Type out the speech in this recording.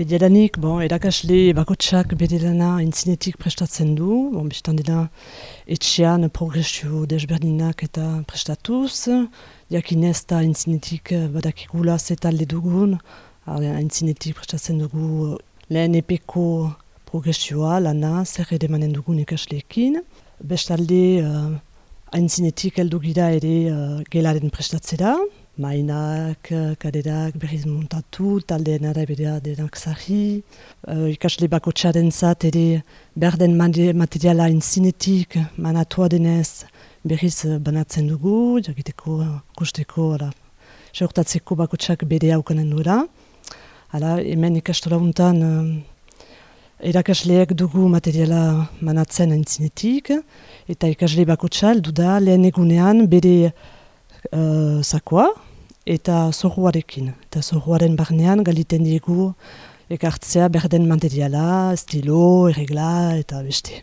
Bediadanik, bon, erakasle bakotsak bere lana intzinetik prestatzen du, bon, biztan dira etxean progresio desberdinak eta prestatuz, jakinez eta intzinetik badakigula zetalde dugun, intzinetik prestatzen dugu lehen epeko progresioa, lana, zer ere manen dugun ikasleekin. Bestalde, uh, aintzinetik heldu gira ere uh, gelaren prestatzera, mainak, kaderak berriz montatu, taldeen arabera denak zahi. Uh, ikasle bako txaren zat ere berden materiala inzinetik manatua denez berriz banatzen dugu, jakiteko, kusteko, seurtatzeko bako txak bere haukanen duela. Hala, hemen ikastola untan uh, erakasleek dugu materiala manatzen intzinetik, eta ikasle bako txal duda lehen egunean bere uh, sakoa, eta zorruarekin. Eta zorruaren barnean galiten diegu ekartzea berden materiala, estilo, erregla eta beste.